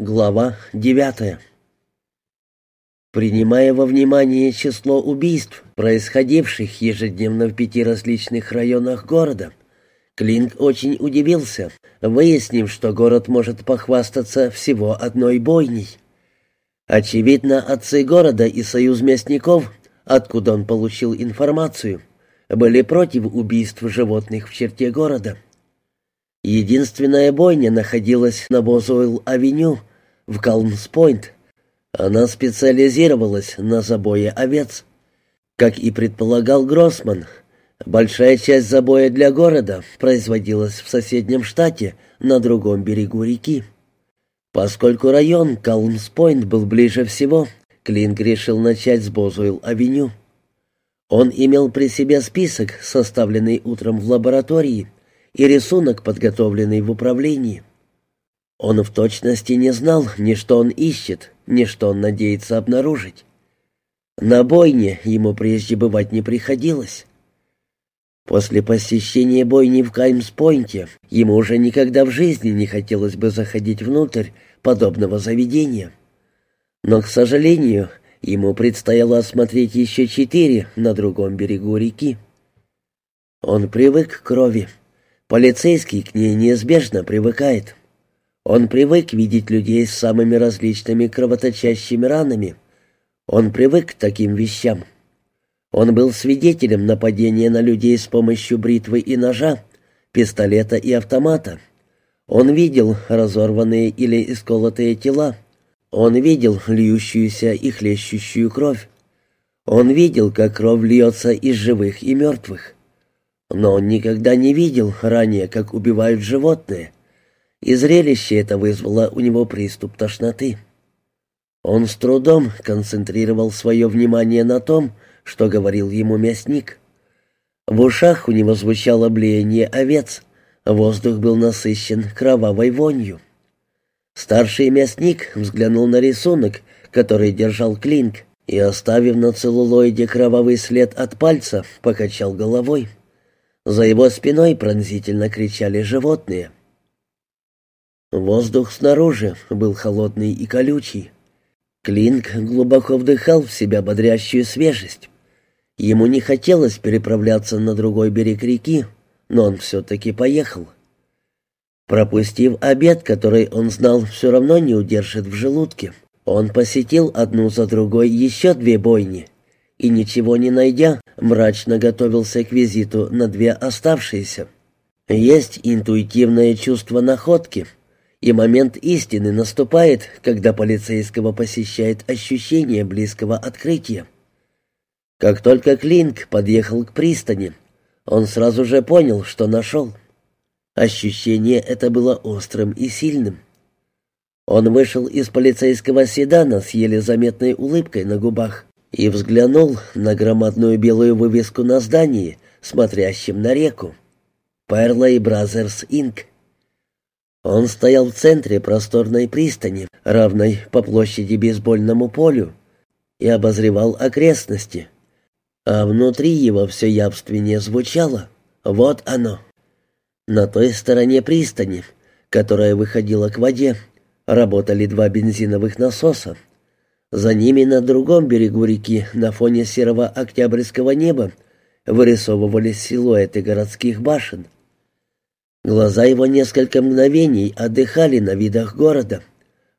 Глава девятая. Принимая во внимание число убийств, происходивших ежедневно в пяти различных районах города, Клинк очень удивился, выяснив, что город может похвастаться всего одной бойней. Очевидно, отцы города и союз мясников, откуда он получил информацию, были против убийств животных в черте города. Единственная бойня находилась на Бозуэлл-авеню, в Калмс-Пойнт. Она специализировалась на забое овец. Как и предполагал Гроссман, большая часть забоя для города производилась в соседнем штате на другом берегу реки. Поскольку район Калмс-Пойнт был ближе всего, Клинк решил начать с Бозуэлл-авеню. Он имел при себе список, составленный утром в лаборатории, и рисунок, подготовленный в управлении. Он в точности не знал ни что он ищет, ни что он надеется обнаружить. На бойне ему прежде бывать не приходилось. После посещения бойни в Каймс-Пойнте ему уже никогда в жизни не хотелось бы заходить внутрь подобного заведения. Но, к сожалению, ему предстояло осмотреть еще четыре на другом берегу реки. Он привык к крови. Полицейский к ней неизбежно привыкает. Он привык видеть людей с самыми различными кровоточащими ранами. Он привык к таким вещам. Он был свидетелем нападения на людей с помощью бритвы и ножа, пистолета и автомата. Он видел разорванные или исколотые тела. Он видел льющуюся и хлещущую кровь. Он видел, как кровь льется из живых и мертвых. Но он никогда не видел ранее, как убивают животные — и зрелище это вызвало у него приступ тошноты. Он с трудом концентрировал свое внимание на том, что говорил ему мясник. В ушах у него звучало блеяние овец, воздух был насыщен кровавой вонью. Старший мясник взглянул на рисунок, который держал Клинк, и, оставив на целлулоиде кровавый след от пальца, покачал головой. За его спиной пронзительно кричали животные — Воздух снаружи был холодный и колючий. Клинк глубоко вдыхал в себя бодрящую свежесть. Ему не хотелось переправляться на другой берег реки, но он все-таки поехал. Пропустив обед, который он знал все равно не удержит в желудке, он посетил одну за другой еще две бойни и, ничего не найдя, мрачно готовился к визиту на две оставшиеся. Есть интуитивное чувство находки — и момент истины наступает, когда полицейского посещает ощущение близкого открытия. Как только Клинк подъехал к пристани, он сразу же понял, что нашел. Ощущение это было острым и сильным. Он вышел из полицейского седана с еле заметной улыбкой на губах и взглянул на громадную белую вывеску на здании, смотрящем на реку. «Перла и Brothers Inc». Он стоял в центре просторной пристани, равной по площади бейсбольному полю, и обозревал окрестности. А внутри его все явственнее звучало «Вот оно». На той стороне пристани, которая выходила к воде, работали два бензиновых насоса. За ними на другом берегу реки, на фоне серого октябрьского неба, вырисовывались силуэты городских башен — Глаза его несколько мгновений отдыхали на видах города,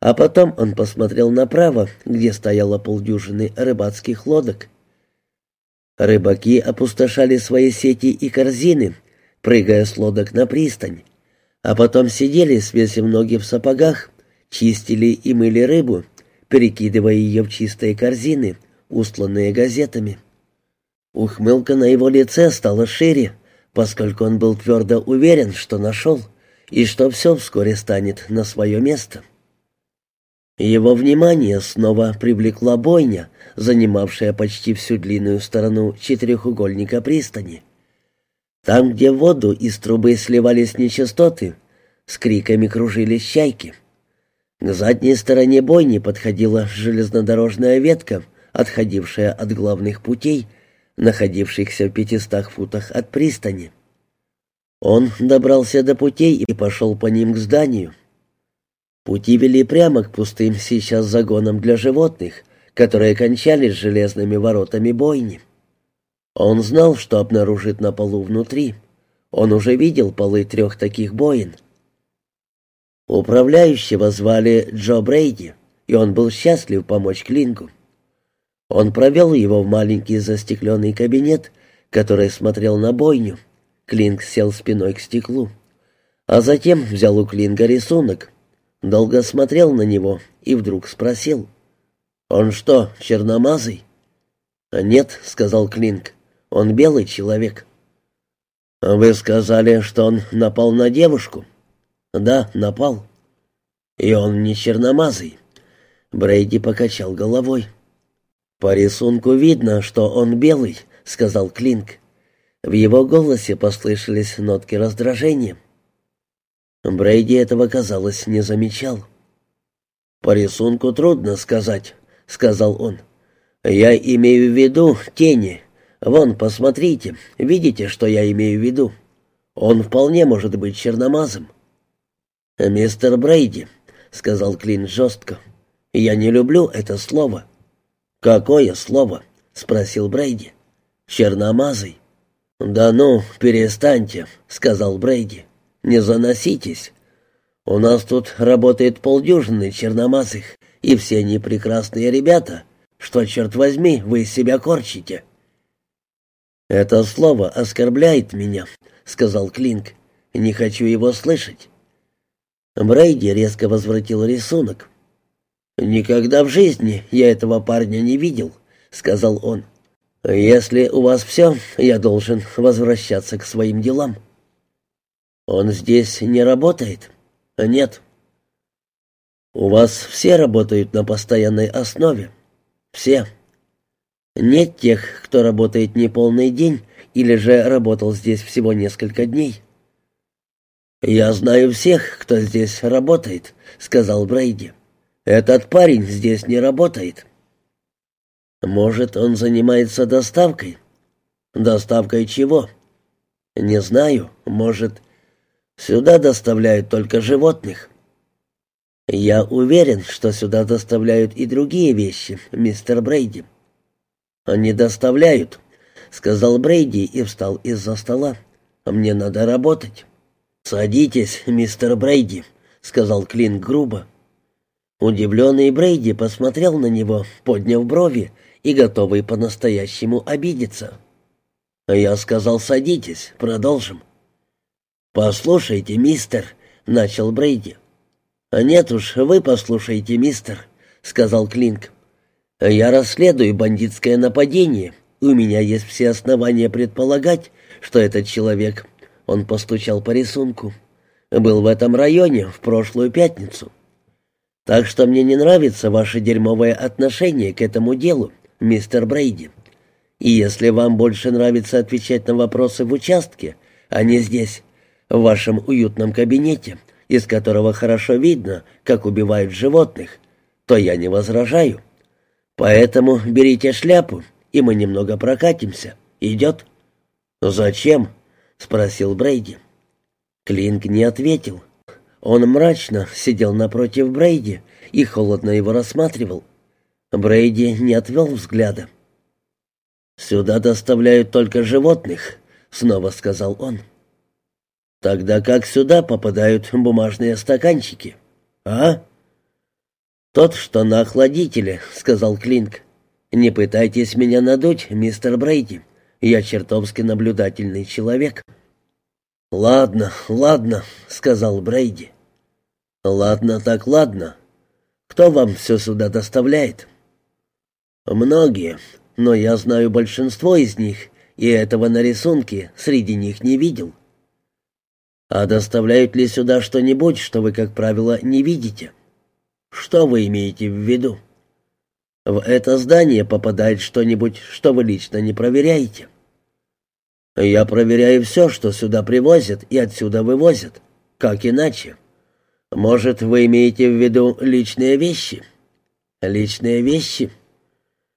а потом он посмотрел направо, где стояло полдюжины рыбацких лодок. Рыбаки опустошали свои сети и корзины, прыгая с лодок на пристань, а потом сидели, свесив ноги в сапогах, чистили и мыли рыбу, перекидывая ее в чистые корзины, устланные газетами. Ухмылка на его лице стала шире, поскольку он был твердо уверен, что нашел, и что все вскоре станет на свое место. Его внимание снова привлекла бойня, занимавшая почти всю длинную сторону четырехугольника пристани. Там, где в воду из трубы сливались нечистоты, с криками кружились чайки. К задней стороне бойни подходила железнодорожная ветка, отходившая от главных путей, находившихся в пятистах футах от пристани. Он добрался до путей и пошел по ним к зданию. Пути вели прямо к пустым сейчас загонам для животных, которые кончались железными воротами бойни. Он знал, что обнаружит на полу внутри. Он уже видел полы трех таких боин. Управляющего звали Джо Брейди, и он был счастлив помочь Клинку. Он провел его в маленький застекленный кабинет, который смотрел на бойню. Клинк сел спиной к стеклу. А затем взял у Клинга рисунок, долго смотрел на него и вдруг спросил. «Он что, черномазый?» «Нет», — сказал Клинк, — «он белый человек». «Вы сказали, что он напал на девушку?» «Да, напал». «И он не черномазый?» Брейди покачал головой. «По рисунку видно, что он белый», — сказал Клинк. В его голосе послышались нотки раздражения. Брейди этого, казалось, не замечал. «По рисунку трудно сказать», — сказал он. «Я имею в виду тени. Вон, посмотрите, видите, что я имею в виду? Он вполне может быть черномазом». «Мистер Брейди», — сказал Клин жестко, — «я не люблю это слово». «Какое слово?» — спросил Брейди. «Черномазый». «Да ну, перестаньте», — сказал Брейди. «Не заноситесь. У нас тут работает полдюжины черномазых, и все они прекрасные ребята. Что, черт возьми, вы из себя корчите?» «Это слово оскорбляет меня», — сказал Клинк. «Не хочу его слышать». Брейди резко возвратил рисунок. «Никогда в жизни я этого парня не видел», — сказал он. «Если у вас все, я должен возвращаться к своим делам». «Он здесь не работает?» «Нет». «У вас все работают на постоянной основе?» «Все». «Нет тех, кто работает не полный день или же работал здесь всего несколько дней?» «Я знаю всех, кто здесь работает», — сказал Брейди. «Этот парень здесь не работает». «Может, он занимается доставкой?» «Доставкой чего?» «Не знаю. Может, сюда доставляют только животных?» «Я уверен, что сюда доставляют и другие вещи, мистер Брейди». «Они доставляют», — сказал Брейди и встал из-за стола. «Мне надо работать». «Садитесь, мистер Брейди», — сказал Клин грубо. Удивленный Брейди посмотрел на него, подняв брови и готовый по-настоящему обидеться. «Я сказал, садитесь, продолжим». «Послушайте, мистер», — начал Брейди. «Нет уж, вы послушайте, мистер», — сказал Клинк. «Я расследую бандитское нападение. У меня есть все основания предполагать, что этот человек он постучал по рисунку. «Был в этом районе в прошлую пятницу. Так что мне не нравится ваше дерьмовое отношение к этому делу, мистер Брейди. И если вам больше нравится отвечать на вопросы в участке, а не здесь, в вашем уютном кабинете, из которого хорошо видно, как убивают животных, то я не возражаю. Поэтому берите шляпу, и мы немного прокатимся. Идет?» «Зачем?» — спросил Брейди. Клинк не ответил. Он мрачно сидел напротив Брейди и холодно его рассматривал. Брейди не отвел взгляда. «Сюда доставляют только животных», — снова сказал он. «Тогда как сюда попадают бумажные стаканчики? А?» «Тот, что на охладителе», — сказал Клинк. «Не пытайтесь меня надуть, мистер Брейди. Я чертовски наблюдательный человек». «Ладно, ладно», — сказал Брейди. «Ладно так ладно. Кто вам все сюда доставляет?» «Многие, но я знаю большинство из них, и этого на рисунке среди них не видел». «А доставляют ли сюда что-нибудь, что вы, как правило, не видите?» «Что вы имеете в виду?» В это здание попадает что-нибудь, что вы лично не проверяете. Я проверяю все, что сюда привозят и отсюда вывозят. Как иначе? Может, вы имеете в виду личные вещи? Личные вещи?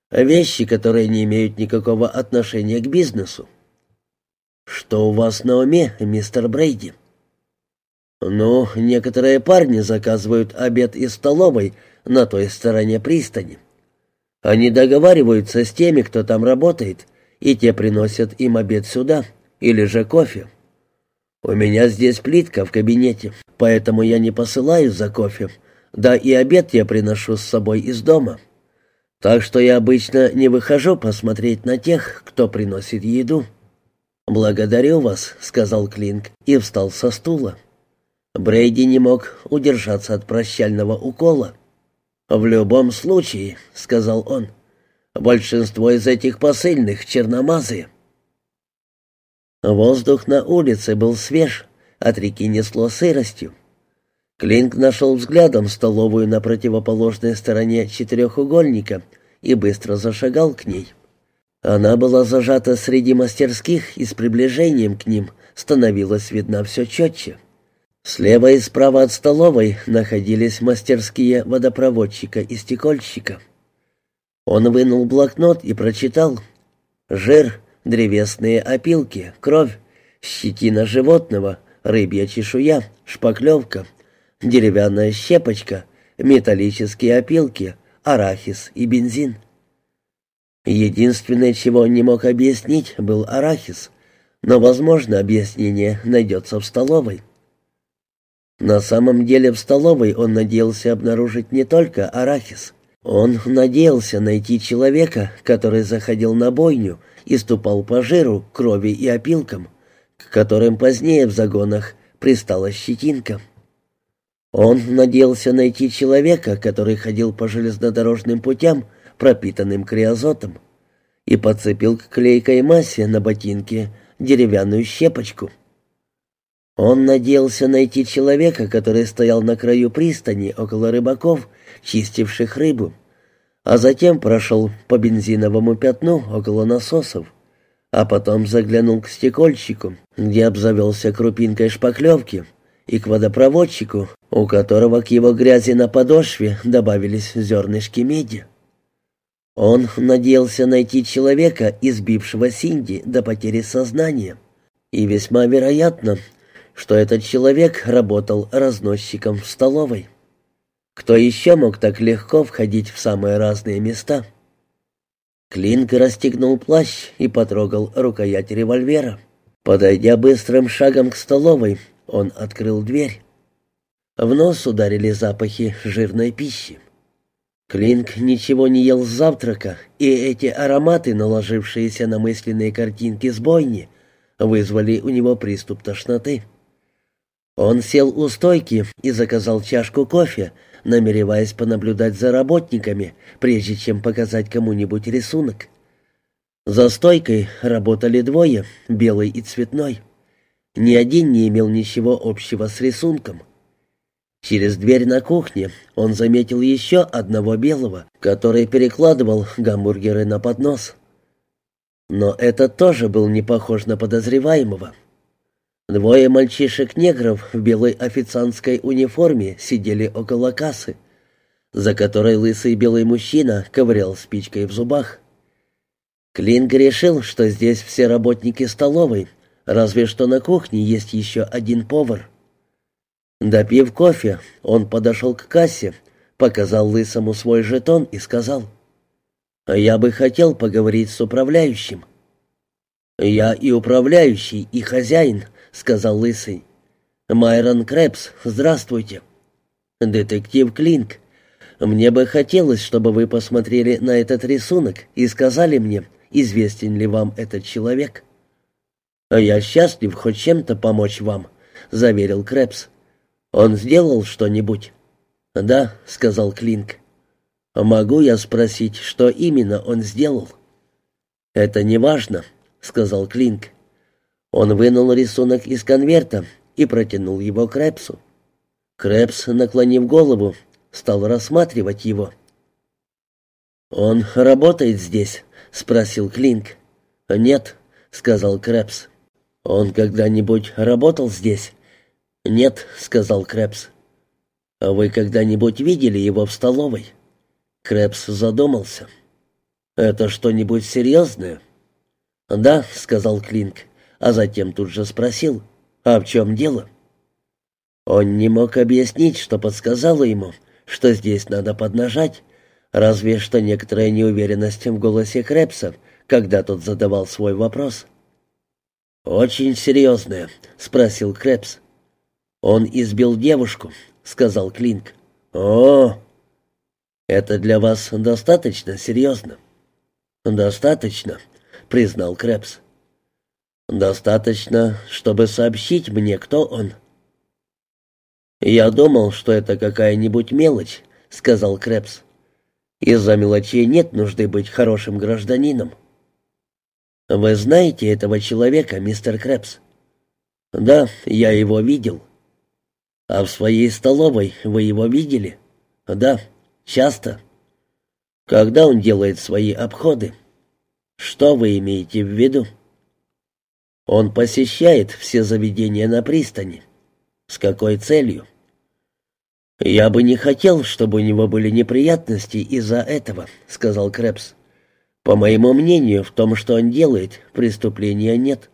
Вещи, которые не имеют никакого отношения к бизнесу. Что у вас на уме, мистер Брейди? «Ну, некоторые парни заказывают обед из столовой на той стороне пристани. Они договариваются с теми, кто там работает, и те приносят им обед сюда, или же кофе. У меня здесь плитка в кабинете, поэтому я не посылаю за кофе, да и обед я приношу с собой из дома. Так что я обычно не выхожу посмотреть на тех, кто приносит еду». «Благодарю вас», — сказал Клинк и встал со стула. Брейди не мог удержаться от прощального укола. «В любом случае», — сказал он, — «большинство из этих посыльных черномазые». Воздух на улице был свеж, от реки несло сыростью. Клинк нашел взглядом столовую на противоположной стороне четырехугольника и быстро зашагал к ней. Она была зажата среди мастерских и с приближением к ним становилась видна все четче. Слева и справа от столовой находились мастерские водопроводчика и стекольщика. Он вынул блокнот и прочитал «Жир, древесные опилки, кровь, щетина животного, рыбья чешуя, шпаклевка, деревянная щепочка, металлические опилки, арахис и бензин». Единственное, чего он не мог объяснить, был арахис, но, возможно, объяснение найдется в столовой. На самом деле в столовой он надеялся обнаружить не только арахис. Он надеялся найти человека, который заходил на бойню и ступал по жиру, крови и опилкам, к которым позднее в загонах пристала щетинка. Он надеялся найти человека, который ходил по железнодорожным путям, пропитанным криозотом, и подцепил к клейкой массе на ботинке деревянную щепочку — он надеялся найти человека, который стоял на краю пристани около рыбаков, чистивших рыбу, а затем прошел по бензиновому пятну около насосов, а потом заглянул к стекольщику, где обзавелся крупинкой шпаклевки, и к водопроводчику, у которого к его грязи на подошве добавились зернышки меди. Он надеялся найти человека, избившего Синди до потери сознания, и весьма вероятно, что этот человек работал разносчиком в столовой. Кто еще мог так легко входить в самые разные места? Клинк расстегнул плащ и потрогал рукоять револьвера. Подойдя быстрым шагом к столовой, он открыл дверь. В нос ударили запахи жирной пищи. Клинк ничего не ел с завтрака, и эти ароматы, наложившиеся на мысленные картинки с бойни, вызвали у него приступ тошноты. Он сел у стойки и заказал чашку кофе, намереваясь понаблюдать за работниками, прежде чем показать кому-нибудь рисунок. За стойкой работали двое, белый и цветной. Ни один не имел ничего общего с рисунком. Через дверь на кухне он заметил еще одного белого, который перекладывал гамбургеры на поднос. Но этот тоже был не похож на подозреваемого. Двое мальчишек-негров в белой официантской униформе сидели около кассы, за которой лысый белый мужчина ковырял спичкой в зубах. Клинг решил, что здесь все работники столовой, разве что на кухне есть еще один повар. Допив кофе, он подошел к кассе, показал лысому свой жетон и сказал, «Я бы хотел поговорить с управляющим». «Я и управляющий, и хозяин», — сказал Лысый. «Майрон Крэпс, здравствуйте». «Детектив Клинк, мне бы хотелось, чтобы вы посмотрели на этот рисунок и сказали мне, известен ли вам этот человек». «Я счастлив хоть чем-то помочь вам», — заверил Крэпс. «Он сделал что-нибудь?» «Да», — сказал Клинк. «Могу я спросить, что именно он сделал?» «Это не важно», — сказал Клинк. Он вынул рисунок из конверта и протянул его Крэпсу. Крэпс, наклонив голову, стал рассматривать его. «Он работает здесь?» — спросил Клинк. «Нет», — сказал Крэпс. «Он когда-нибудь работал здесь?» «Нет», — сказал Крэпс. «А вы когда-нибудь видели его в столовой?» Крэпс задумался. «Это что-нибудь серьезное?» «Да», — сказал Клинк а затем тут же спросил, «А в чем дело?» Он не мог объяснить, что подсказало ему, что здесь надо поднажать, разве что некоторая неуверенность в голосе Крепса, когда тот задавал свой вопрос. «Очень серьезная», — спросил Крепс. «Он избил девушку», — сказал Клинк. «О, это для вас достаточно серьезно?» «Достаточно», — признал Крепс. «Достаточно, чтобы сообщить мне, кто он». «Я думал, что это какая-нибудь мелочь», — сказал Крепс. «Из-за мелочей нет нужды быть хорошим гражданином». «Вы знаете этого человека, мистер Крепс?» «Да, я его видел». «А в своей столовой вы его видели?» «Да, часто». «Когда он делает свои обходы?» «Что вы имеете в виду?» «Он посещает все заведения на пристани». «С какой целью?» «Я бы не хотел, чтобы у него были неприятности из-за этого», — сказал Крэпс. «По моему мнению, в том, что он делает, преступления нет.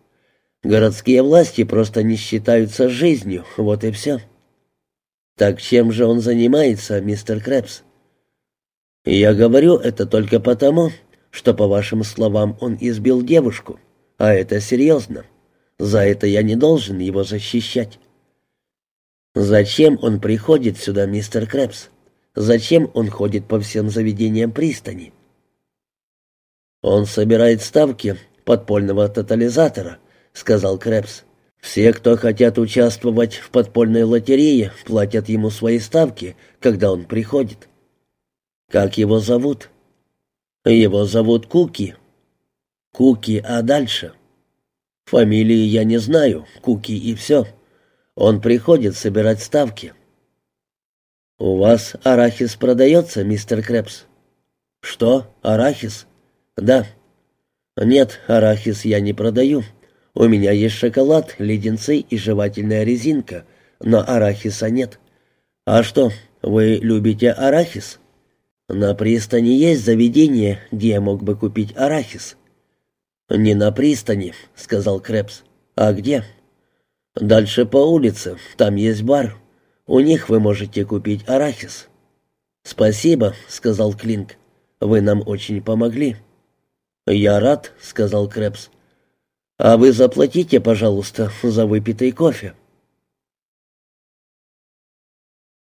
Городские власти просто не считаются жизнью, вот и все». «Так чем же он занимается, мистер Крэпс?» «Я говорю это только потому, что, по вашим словам, он избил девушку, а это серьезно. За это я не должен его защищать». «Зачем он приходит сюда, мистер Крэпс? Зачем он ходит по всем заведениям пристани?» «Он собирает ставки подпольного тотализатора», — сказал Крэпс. «Все, кто хотят участвовать в подпольной лотерее, платят ему свои ставки, когда он приходит». «Как его зовут?» «Его зовут Куки». «Куки, а дальше?» «Фамилии я не знаю, Куки и все». Он приходит собирать ставки. «У вас арахис продается, мистер Крепс?» «Что, арахис?» «Да». «Нет, арахис я не продаю. У меня есть шоколад, леденцы и жевательная резинка, но арахиса нет». «А что, вы любите арахис?» «На пристани есть заведение, где я мог бы купить арахис». «Не на пристани», — сказал Крепс. «А где?» Дальше по улице, там есть бар. У них вы можете купить арахис». «Спасибо», — сказал Клинк. «Вы нам очень помогли». «Я рад», — сказал Крэпс. «А вы заплатите, пожалуйста, за выпитый кофе».